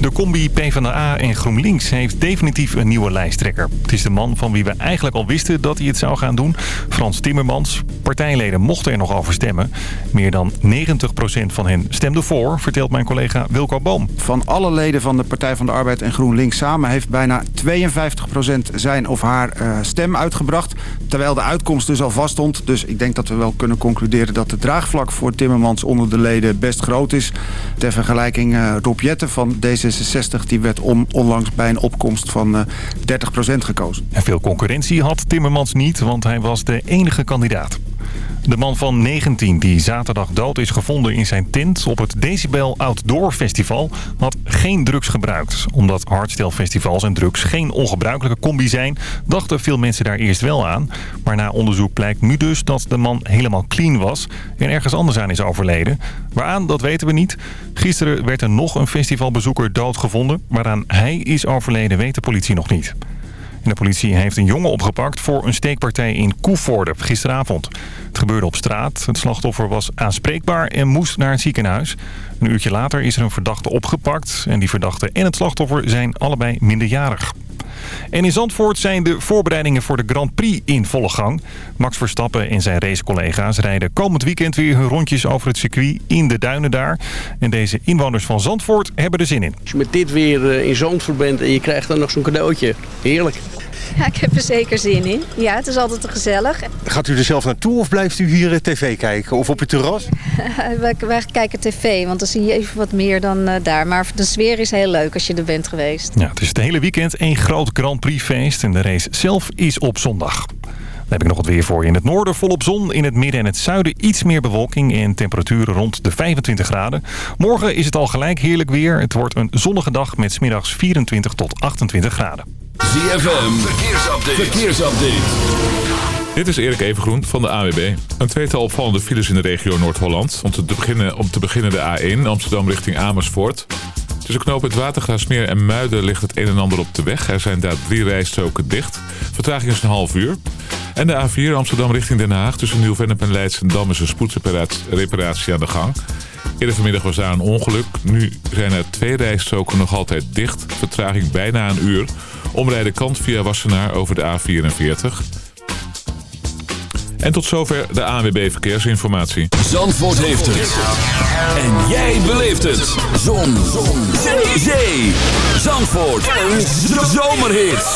De combi PvdA en GroenLinks heeft definitief een nieuwe lijsttrekker. Het is de man van wie we eigenlijk al wisten dat hij het zou gaan doen. Frans Timmermans. Partijleden mochten er nog over stemmen. Meer dan 90% van hen stemde voor, vertelt mijn collega Wilco Boom. Van alle leden van de Partij van de Arbeid en GroenLinks samen... heeft bijna 52% zijn of haar uh, stem uitgebracht. Terwijl de uitkomst dus al vaststond. Dus ik denk dat we wel kunnen concluderen dat de draagvlak voor Timmermans onder de leden best groot is. Ter vergelijking uh, Rob van D66 die werd onlangs bij een opkomst van uh, 30% gekozen. En veel concurrentie had Timmermans niet, want hij was de enige kandidaat. De man van 19 die zaterdag dood is gevonden in zijn tent op het Decibel Outdoor Festival had geen drugs gebruikt. Omdat hardstyle-festivals en drugs geen ongebruikelijke combi zijn, dachten veel mensen daar eerst wel aan. Maar na onderzoek blijkt nu dus dat de man helemaal clean was en ergens anders aan is overleden. Waaraan, dat weten we niet. Gisteren werd er nog een festivalbezoeker doodgevonden. Waaraan hij is overleden weet de politie nog niet. De politie heeft een jongen opgepakt voor een steekpartij in Koevoorde gisteravond. Het gebeurde op straat. Het slachtoffer was aanspreekbaar en moest naar het ziekenhuis. Een uurtje later is er een verdachte opgepakt. En die verdachte en het slachtoffer zijn allebei minderjarig. En in Zandvoort zijn de voorbereidingen voor de Grand Prix in volle gang. Max Verstappen en zijn racecollega's rijden komend weekend weer hun rondjes over het circuit in de duinen daar. En deze inwoners van Zandvoort hebben er zin in. Als je met dit weer eh, in Zandvoort bent en je krijgt dan nog zo'n cadeautje. Heerlijk. Ja, ik heb er zeker zin in. Ja, het is altijd gezellig. Gaat u er zelf naartoe of blijft u hier eh, tv kijken of op het terras? wij, wij, kijken tv, want dan zie je even wat meer dan uh, daar. Maar de sfeer is heel leuk als je er bent geweest. Ja, het is het hele weekend één groot Grand Prix feest en de race zelf is op zondag. Dan heb ik nog wat weer voor je. In het noorden volop zon. In het midden en het zuiden iets meer bewolking. En temperaturen rond de 25 graden. Morgen is het al gelijk heerlijk weer. Het wordt een zonnige dag met smiddags 24 tot 28 graden. ZFM, verkeersupdate. Dit is Erik Evengroen van de AWB. Een tweetal opvallende files in de regio Noord-Holland. Om, te beginnen, om te beginnen de A1 Amsterdam richting Amersfoort. Tussen knoop het Watergraafsmeer en Muiden ligt het een en ander op de weg. Er zijn daar drie rijstroken dicht. Vertraging is een half uur. En de A4 Amsterdam richting Den Haag. Tussen Nieuw-Vennep en Leidschendam is een spoedsreparatie aan de gang. Eerder vanmiddag was daar een ongeluk. Nu zijn er twee rijstroken nog altijd dicht. Vertraging bijna een uur. Omrijden kant via Wassenaar over de A44. En tot zover de ANWB Verkeersinformatie. Zandvoort heeft het. En jij beleeft het. Zon. Zon. Zee. Zee. Zandvoort. Een zomerhit.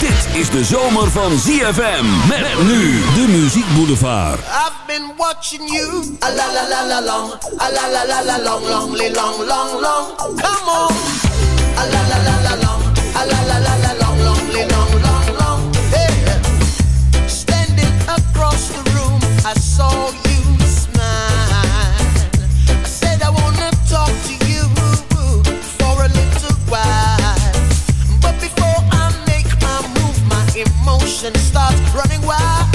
Dit is de zomer van ZFM. Met nu de Muziek Boulevard. I've been watching you. A la la la la long. A la la la la long, long, long, long, long. Come on. emotions start running wild.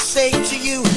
Say to you.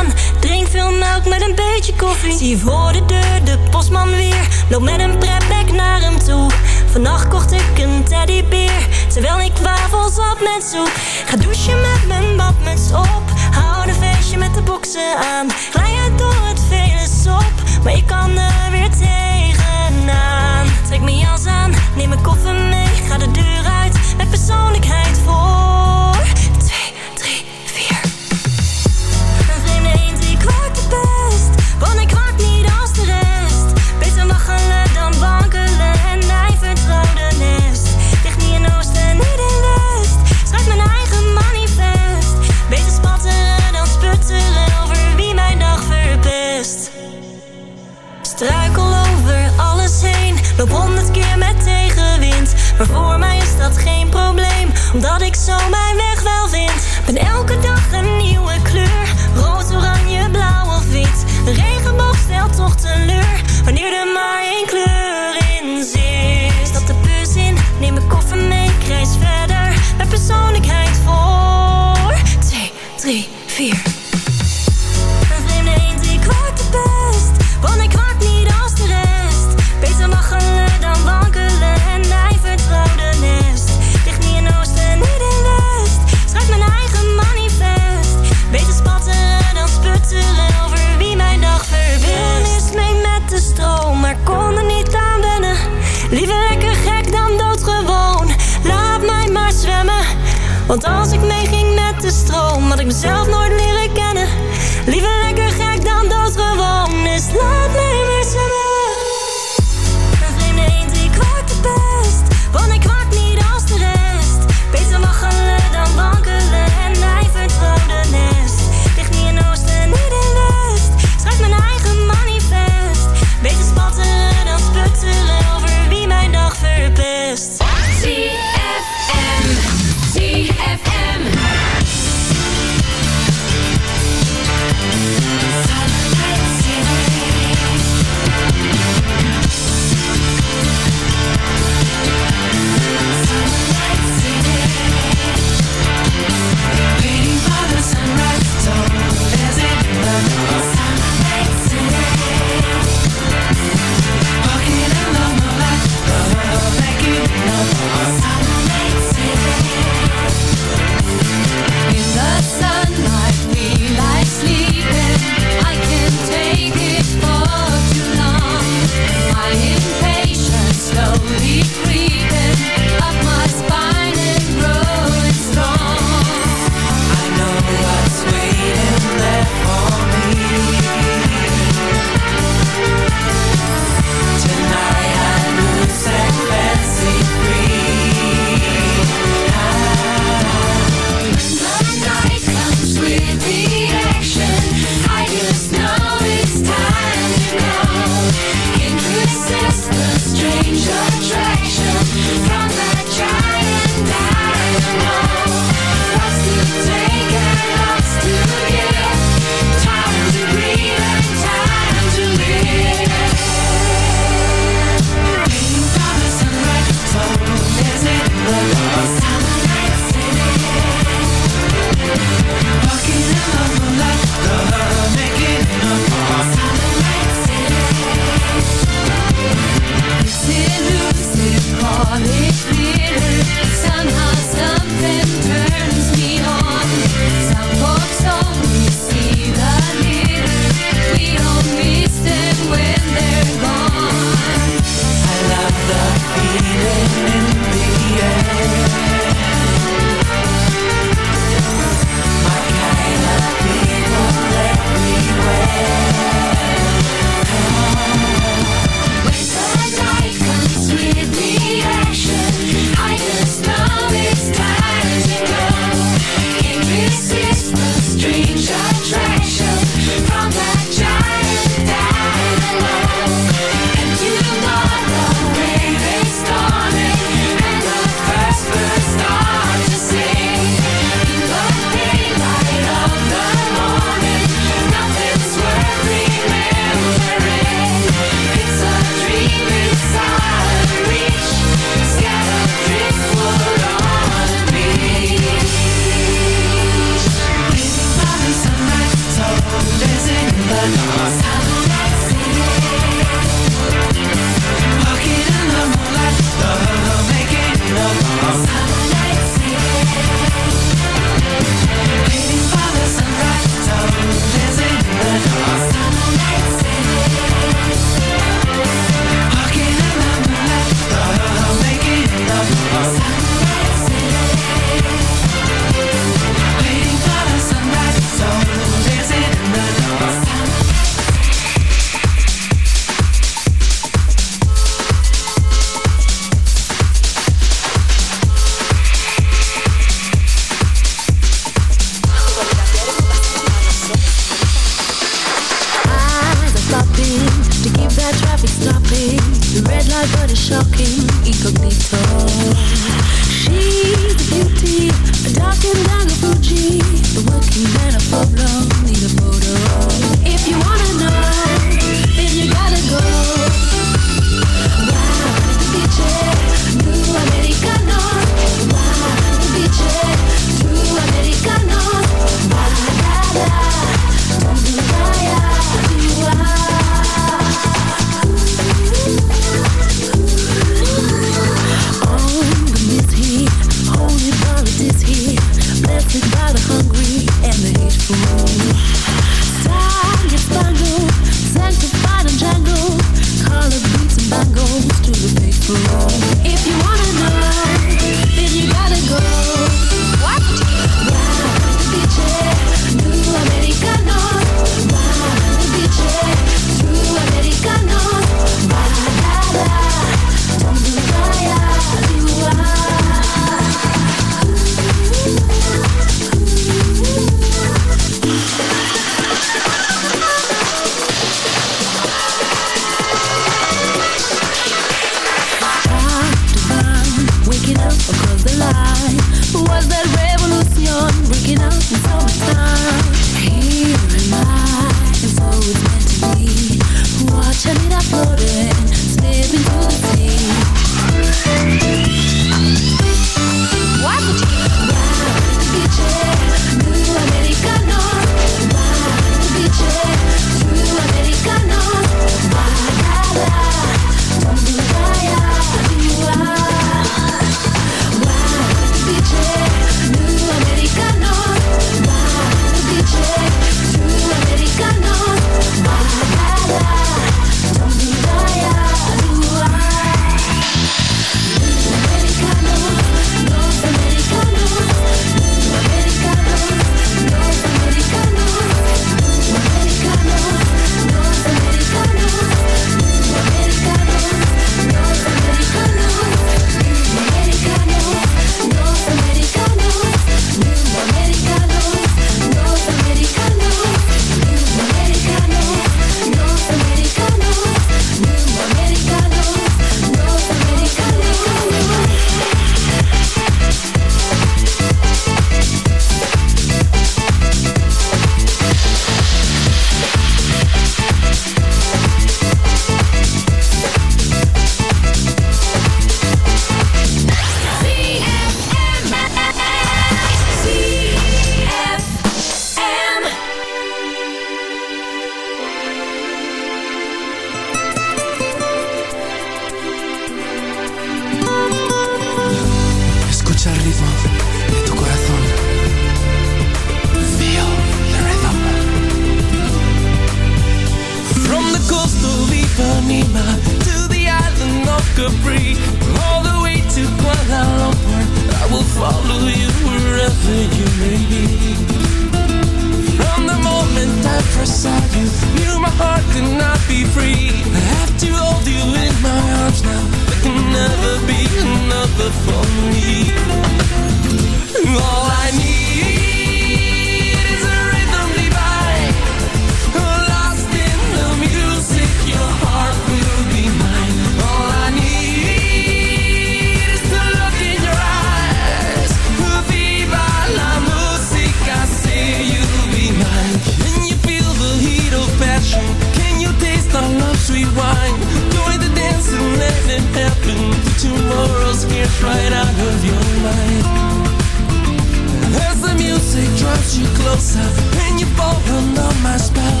closer When you fall under my spell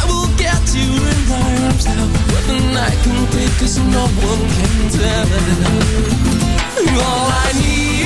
I will get you in my arms now. What the night can take Cause no one can tell. All I need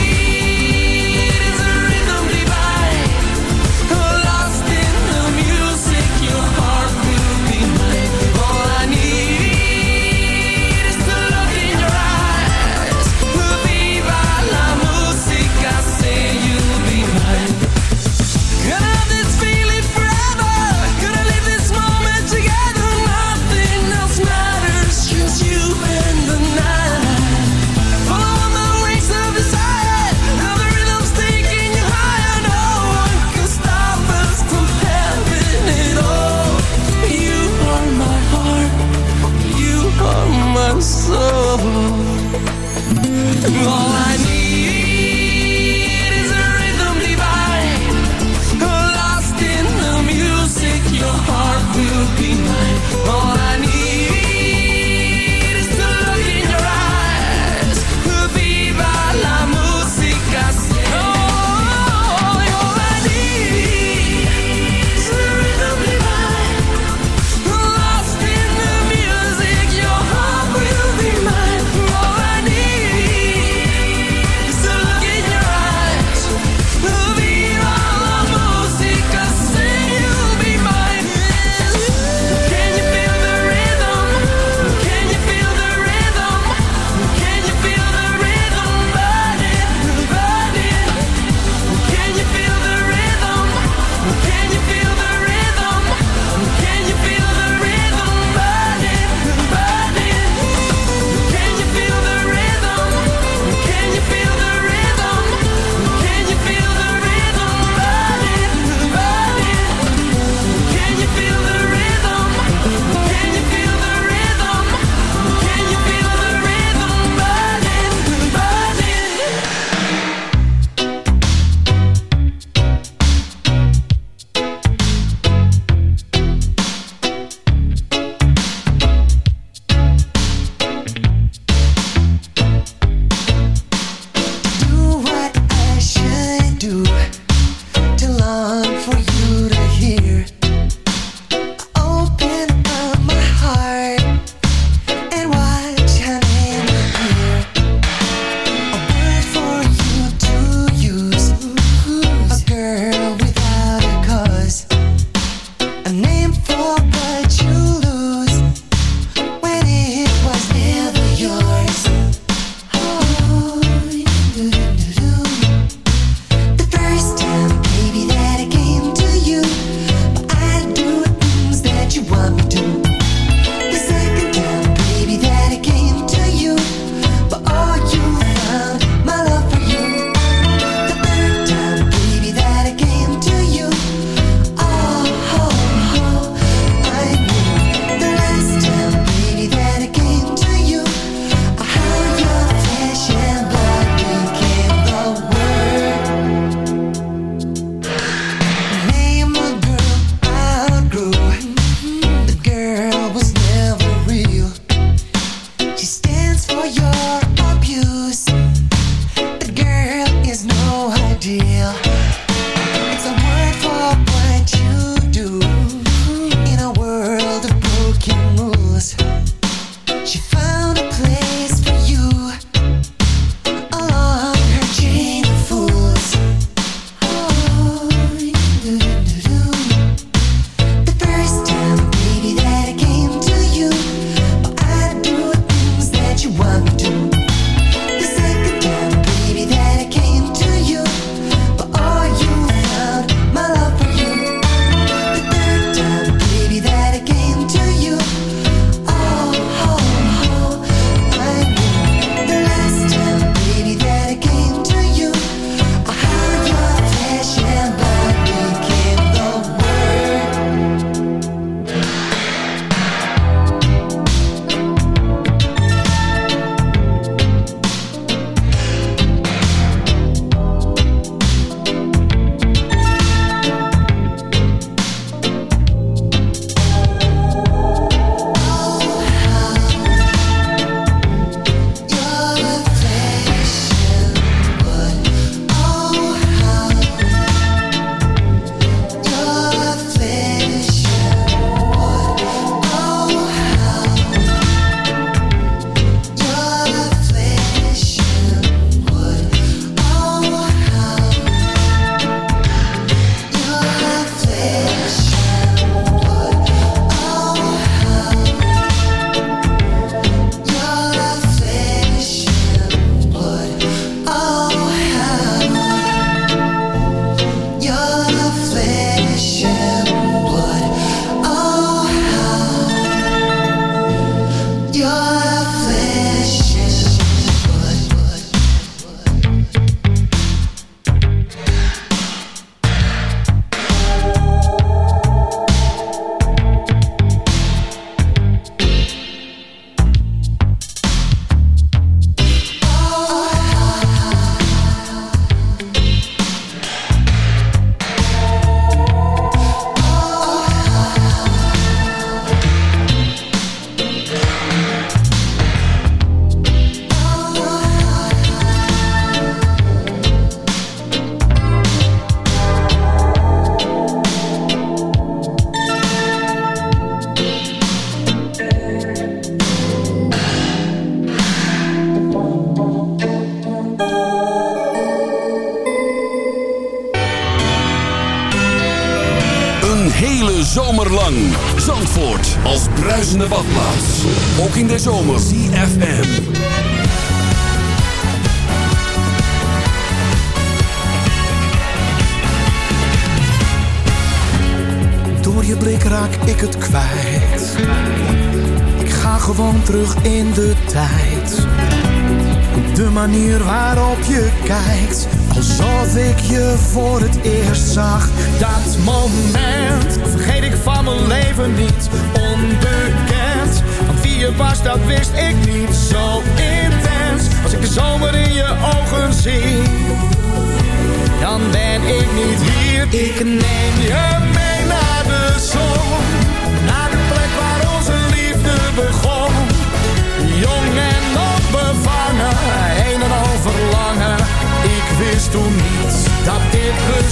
deal.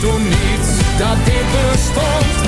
toen niets dat dit bestond.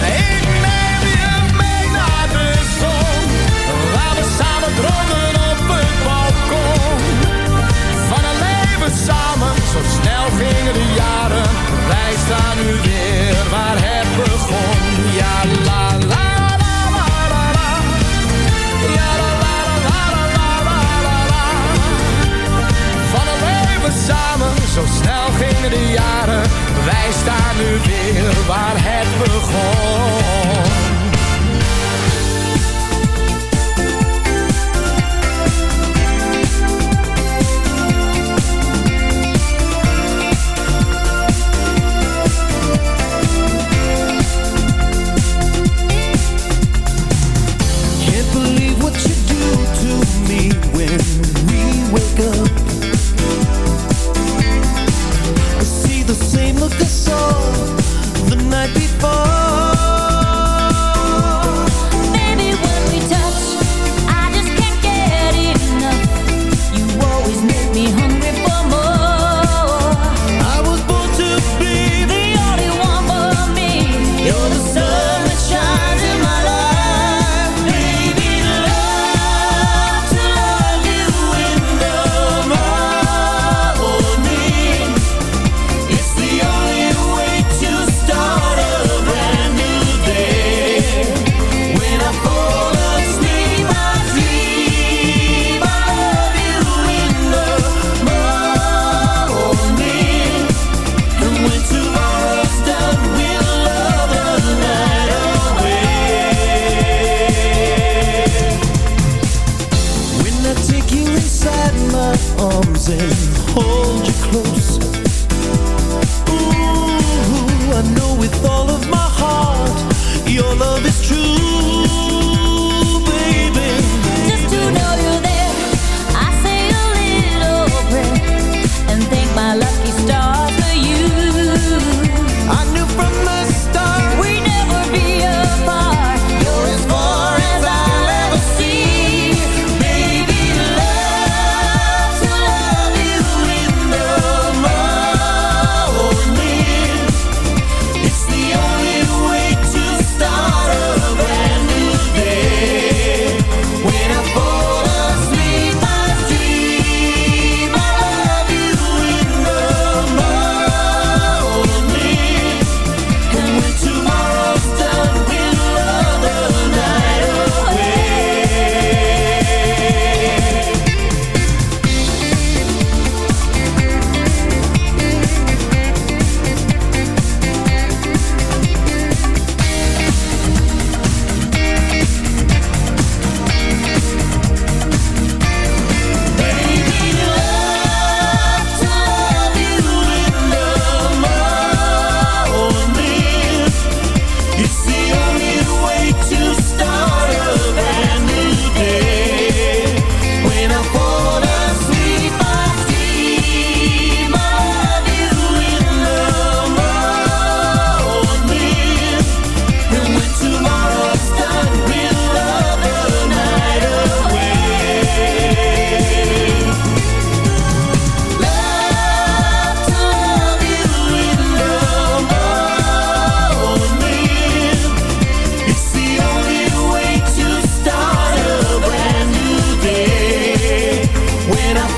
When I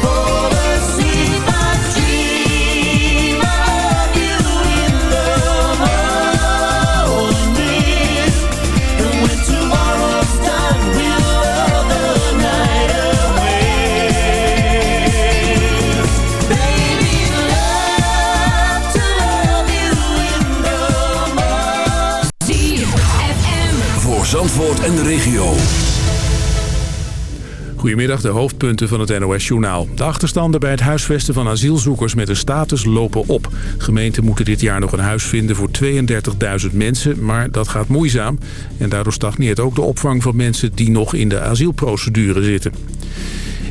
Goedemiddag, de hoofdpunten van het NOS-journaal. De achterstanden bij het huisvesten van asielzoekers met een status lopen op. Gemeenten moeten dit jaar nog een huis vinden voor 32.000 mensen, maar dat gaat moeizaam. En daardoor stagneert ook de opvang van mensen die nog in de asielprocedure zitten.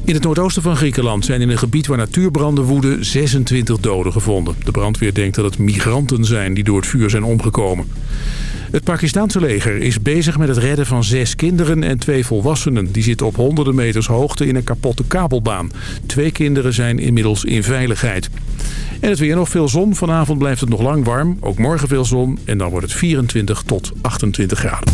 In het noordoosten van Griekenland zijn in een gebied waar natuurbranden woeden 26 doden gevonden. De brandweer denkt dat het migranten zijn die door het vuur zijn omgekomen. Het Pakistanse leger is bezig met het redden van zes kinderen en twee volwassenen. Die zitten op honderden meters hoogte in een kapotte kabelbaan. Twee kinderen zijn inmiddels in veiligheid. En het weer nog veel zon. Vanavond blijft het nog lang warm. Ook morgen veel zon. En dan wordt het 24 tot 28 graden.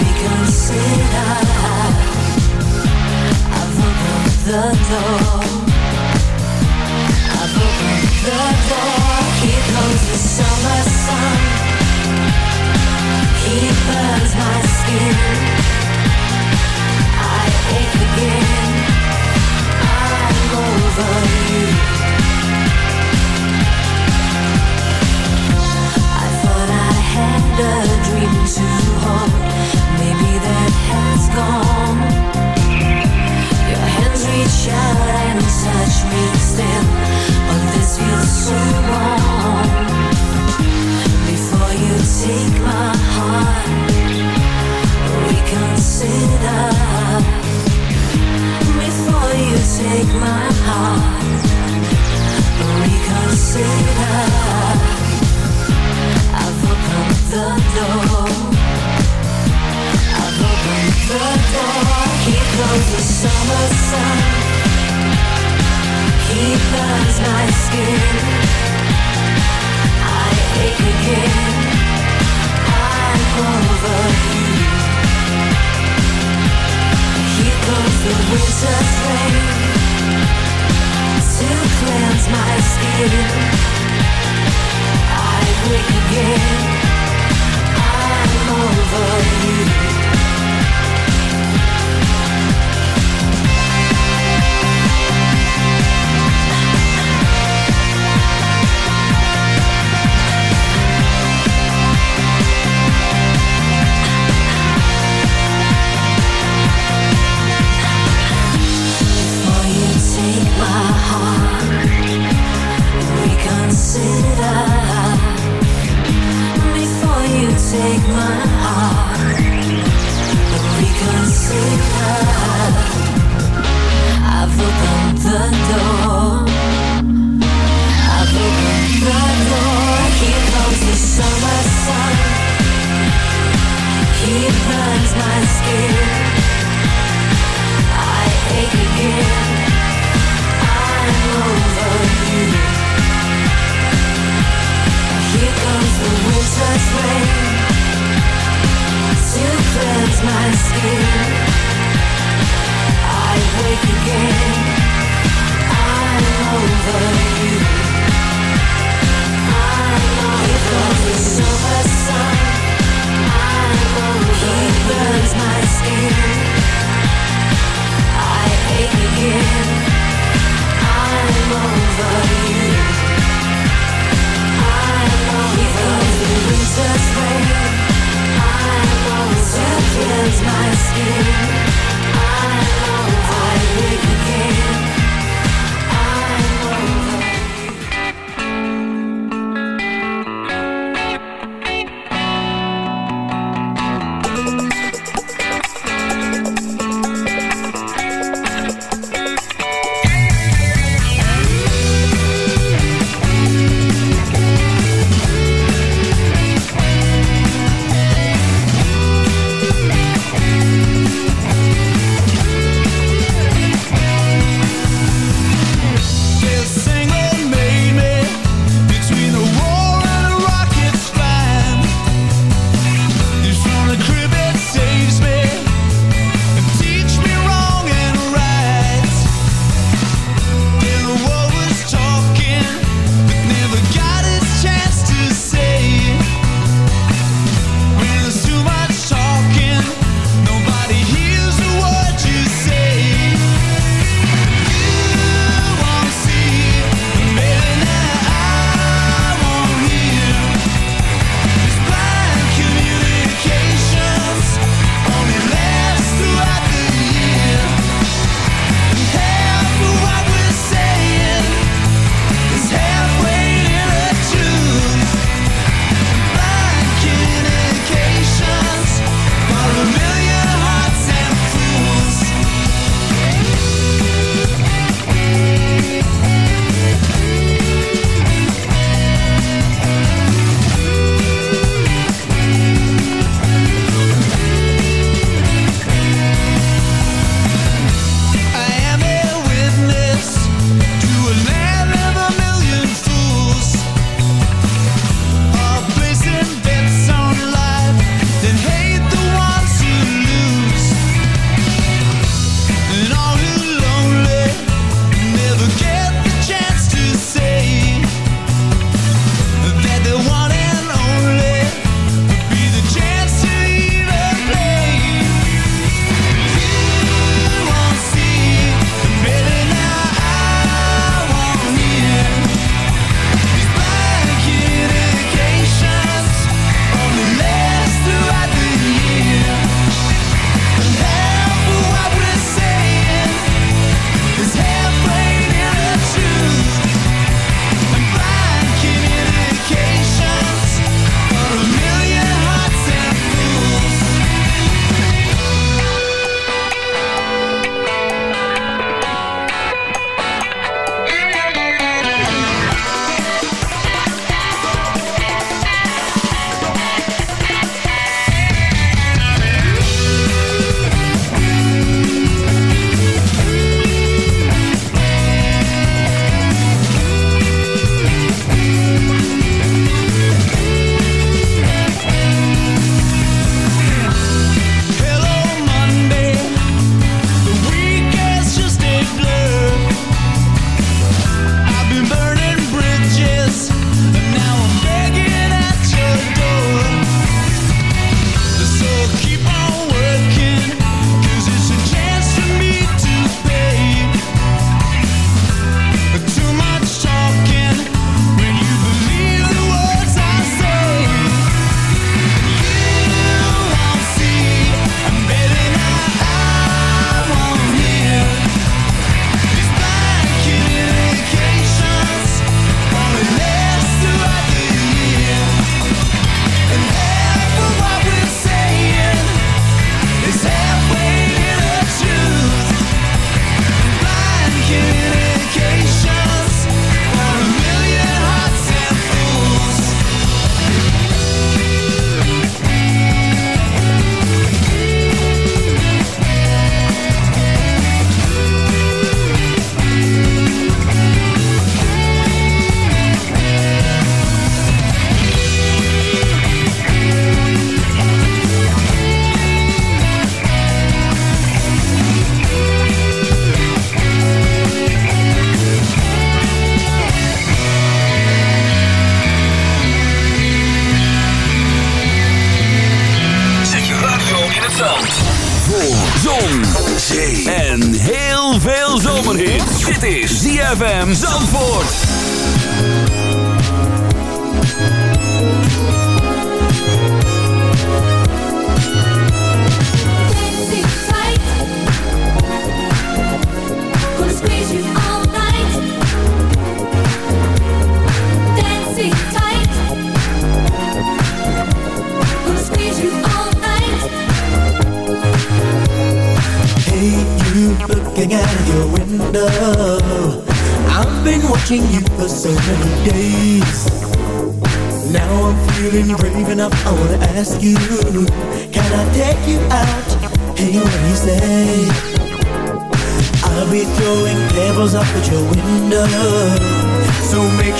reconsider. I've opened the door.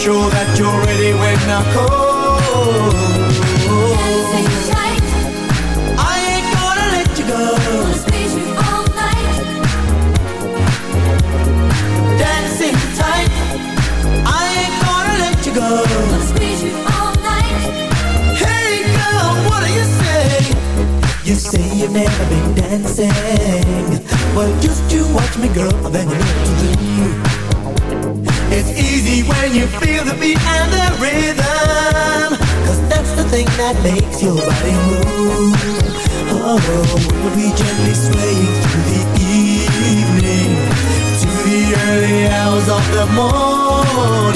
sure that you're ready when I call. Tight. I ain't gonna let you go. You all night. Dancing tight, I ain't gonna let you go. You all night. Hey girl, what do you say? You say you've never been dancing, but just you watch me, girl, then you know to do when you feel the beat and the rhythm. Cause that's the thing that makes your body move. Oh, we'll be gently swaying through the evening To the early hours of the morning?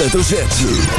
Hoofdletter Z.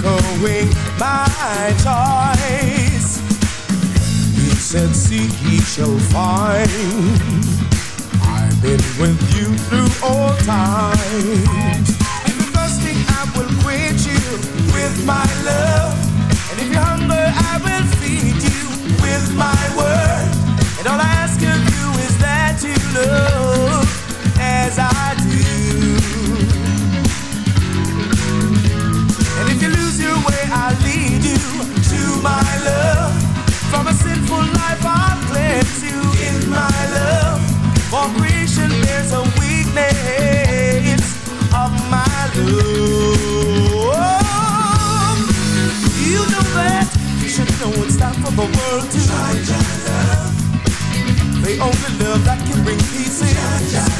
echoing my choice. He said, Seek, ye shall find. I've been with you through all times. If you're thirsty, I will quench you with my love. And if you're hungry, I will feed you with my word. And all I ask of you is that you love Only love that can bring peace in.